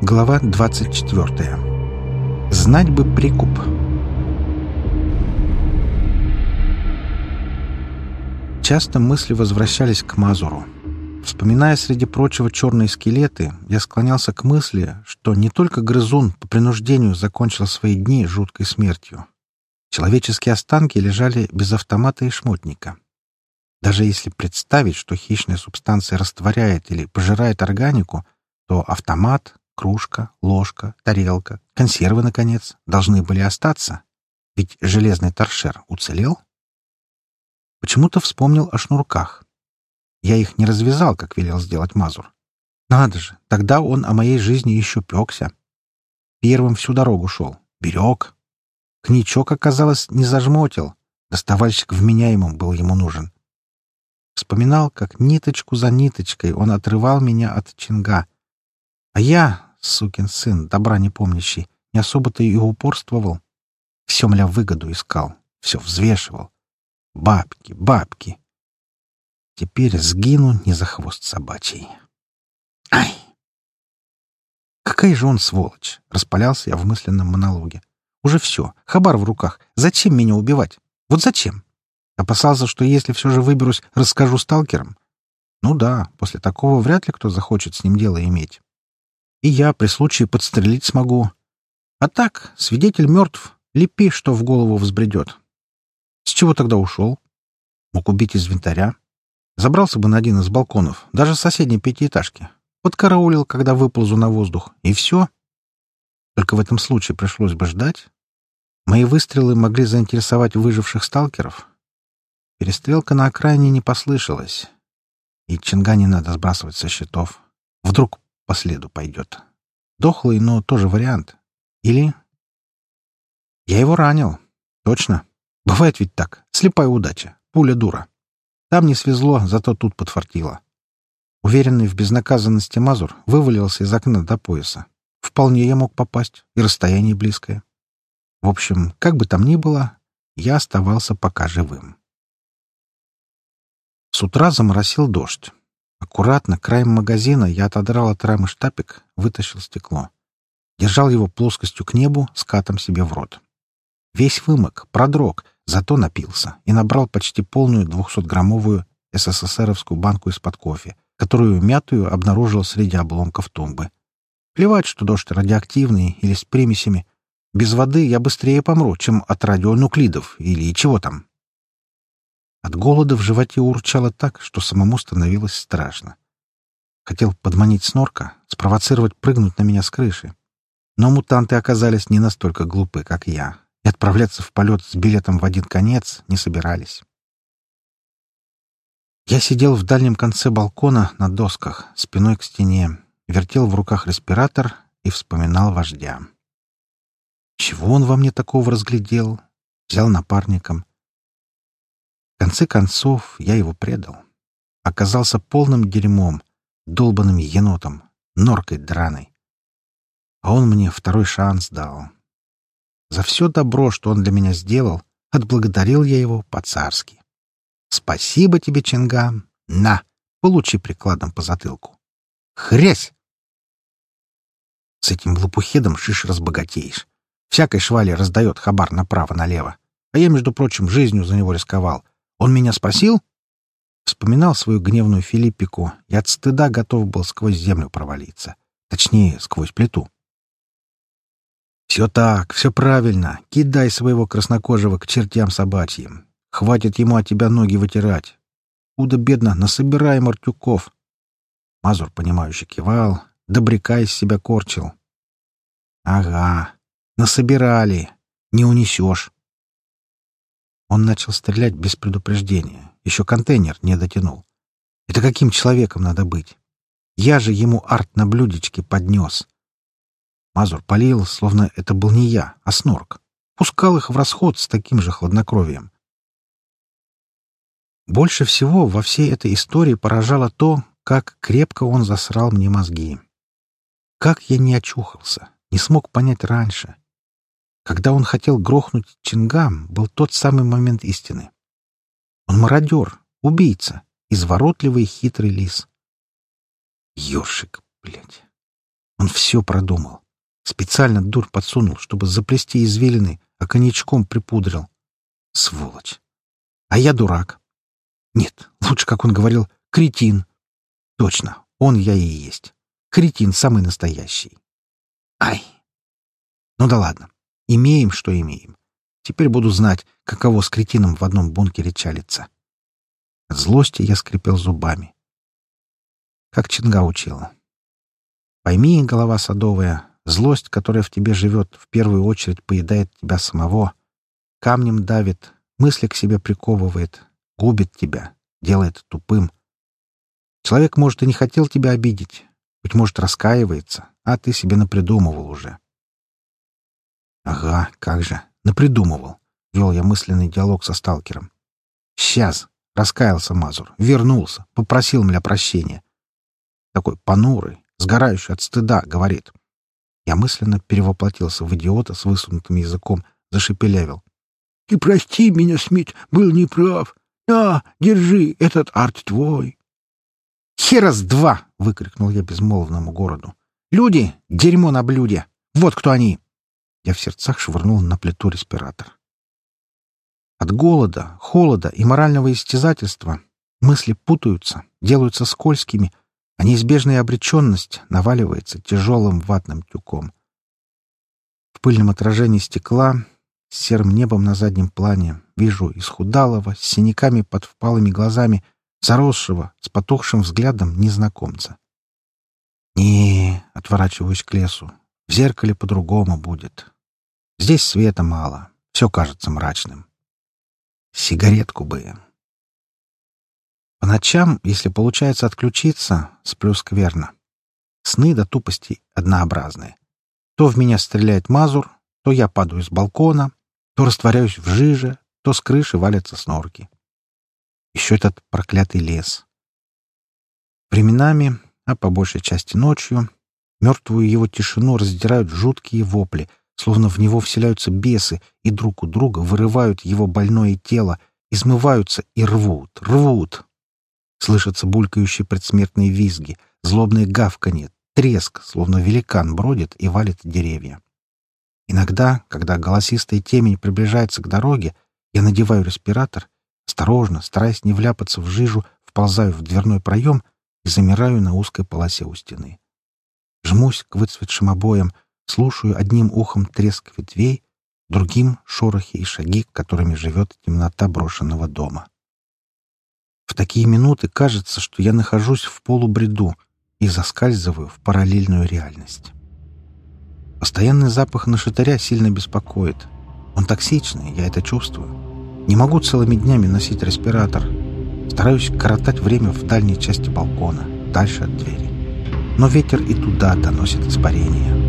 Глава 24. Знать бы прикуп. Часто мысли возвращались к Мазуру. Вспоминая среди прочего черные скелеты, я склонялся к мысли, что не только грызун по принуждению закончил свои дни жуткой смертью. Человеческие останки лежали без автомата и шмотника. Даже если представить, что хищная субстанция растворяет или пожирает органику, то автомат, кружка, ложка, тарелка, консервы, наконец, должны были остаться. Ведь железный торшер уцелел. Почему-то вспомнил о шнурках. Я их не развязал, как велел сделать Мазур. Надо же, тогда он о моей жизни еще пекся. Первым всю дорогу шел. Берег. Коньячок, оказалось, не зажмотил. Доставальщик вменяемым был ему нужен. Вспоминал, как ниточку за ниточкой он отрывал меня от чинга. А я, сукин сын, добра не помнящий, не особо-то и упорствовал. Все, мля, выгоду искал, все взвешивал. Бабки, бабки. Теперь сгину не за хвост собачий. Ай! Какая же он сволочь! Распалялся я в мысленном монологе. Уже все, хабар в руках. Зачем меня убивать? Вот зачем? Опасался, что если все же выберусь, расскажу сталкерам. Ну да, после такого вряд ли кто захочет с ним дело иметь. И я при случае подстрелить смогу. А так, свидетель мертв, лепи, что в голову взбредет. С чего тогда ушел? Мог убить из винтаря, Забрался бы на один из балконов, даже с соседней пятиэтажки. Подкараулил, когда выползу на воздух, и все. Только в этом случае пришлось бы ждать. Мои выстрелы могли заинтересовать выживших сталкеров. Перестрелка на окраине не послышалась. И Чинга не надо сбрасывать со счетов. Вдруг по следу пойдет. Дохлый, но тоже вариант. Или... Я его ранил. Точно. Бывает ведь так. Слепая удача. Пуля дура. Там не свезло, зато тут подфартило. Уверенный в безнаказанности Мазур вывалился из окна до пояса. Вполне я мог попасть, и расстояние близкое. В общем, как бы там ни было, я оставался пока живым. С утра заморосил дождь. Аккуратно, краем магазина, я отодрал от рамы штапик, вытащил стекло. Держал его плоскостью к небу, скатом себе в рот. Весь вымок, продрог, Зато напился и набрал почти полную 200-граммовую СССРовскую банку из-под кофе, которую мятую обнаружил среди обломков тумбы. Плевать, что дождь радиоактивный или с примесями. Без воды я быстрее помру, чем от радионуклидов или чего там. От голода в животе урчало так, что самому становилось страшно. Хотел подманить снорка, спровоцировать прыгнуть на меня с крыши. Но мутанты оказались не настолько глупы, как я, и отправляться в полет с билетом в один конец не собирались. Я сидел в дальнем конце балкона на досках, спиной к стене, вертел в руках респиратор и вспоминал вождя. Чего он во мне такого разглядел? Взял напарником. В конце концов, я его предал. Оказался полным дерьмом, долбанным енотом, норкой драной. А он мне второй шанс дал. За все добро, что он для меня сделал, отблагодарил я его по-царски. Спасибо тебе, Чинга. На, получи прикладом по затылку. Хрясь! С этим лопухедом шиш разбогатеешь. Всякой швали раздает хабар направо-налево. А я, между прочим, жизнью за него рисковал. Он меня спросил? Вспоминал свою гневную Филиппику и от стыда готов был сквозь землю провалиться. Точнее, сквозь плиту. «Все так, все правильно. Кидай своего краснокожего к чертям собачьим. Хватит ему от тебя ноги вытирать. Худо-бедно насобираем артюков». Мазур, понимающе кивал, добряка из себя корчил. «Ага, насобирали. Не унесешь». Он начал стрелять без предупреждения. Еще контейнер не дотянул. Это каким человеком надо быть? Я же ему арт на блюдечке поднес. Мазур полил, словно это был не я, а снорк. Пускал их в расход с таким же хладнокровием. Больше всего во всей этой истории поражало то, как крепко он засрал мне мозги. Как я не очухался, не смог понять раньше. Когда он хотел грохнуть Чингам, был тот самый момент истины. Он мародер, убийца, изворотливый хитрый лис. Ёршик, блядь. Он все продумал. Специально дур подсунул, чтобы заплести извилины, а коньячком припудрил. Сволочь. А я дурак. Нет, лучше, как он говорил, кретин. Точно, он я и есть. Кретин самый настоящий. Ай! Ну да ладно. Имеем, что имеем. Теперь буду знать, каково с кретином в одном бункере чалится. От злости я скрипел зубами. Как Чинга учила. Пойми, голова садовая, злость, которая в тебе живет, в первую очередь поедает тебя самого, камнем давит, мысли к себе приковывает, губит тебя, делает тупым. Человек, может, и не хотел тебя обидеть, быть может, раскаивается, а ты себе напридумывал уже. Ага, как же, напридумывал. Вел я мысленный диалог со сталкером. Сейчас, раскаялся Мазур, вернулся, попросил меня прощения. Такой понурый, сгорающий от стыда, говорит. Я мысленно перевоплотился в идиота с высунутым языком, зашепелявил. — Ты прости меня, Смит, был неправ. А, держи, этот арт твой. — Хера с два! — выкрикнул я безмолвному городу. — Люди! Дерьмо на блюде! Вот кто они! Я в сердцах швырнул на плиту респиратор. От голода, холода и морального истязательства мысли путаются, делаются скользкими, а неизбежная обреченность наваливается тяжелым ватным тюком. В пыльном отражении стекла, с серым небом на заднем плане, вижу исхудалого, с синяками под впалыми глазами, заросшего, с потухшим взглядом незнакомца. Не, отворачиваюсь к лесу. В зеркале по-другому будет. Здесь света мало, все кажется мрачным. Сигаретку бы. По ночам, если получается отключиться, сплю скверно. Сны до тупости однообразные. То в меня стреляет мазур, то я падаю с балкона, то растворяюсь в жиже, то с крыши валятся снорки. Еще этот проклятый лес. Временами, а по большей части ночью, мертвую его тишину раздирают жуткие вопли, словно в него вселяются бесы и друг у друга вырывают его больное тело, измываются и рвут, рвут, Слышатся булькающие предсмертные визги, злобные гавканье, треск, словно великан бродит и валит деревья. Иногда, когда голосистая темень приближается к дороге, я надеваю респиратор, осторожно, стараясь не вляпаться в жижу, вползаю в дверной проем и замираю на узкой полосе у стены. Жмусь к выцветшим обоям, слушаю одним ухом треск ветвей, другим — шорохи и шаги, которыми живет темнота брошенного дома. В такие минуты кажется, что я нахожусь в полубреду и заскальзываю в параллельную реальность. Постоянный запах нашатыря сильно беспокоит. Он токсичный, я это чувствую. Не могу целыми днями носить респиратор. Стараюсь коротать время в дальней части балкона, дальше от двери. Но ветер и туда доносит испарение.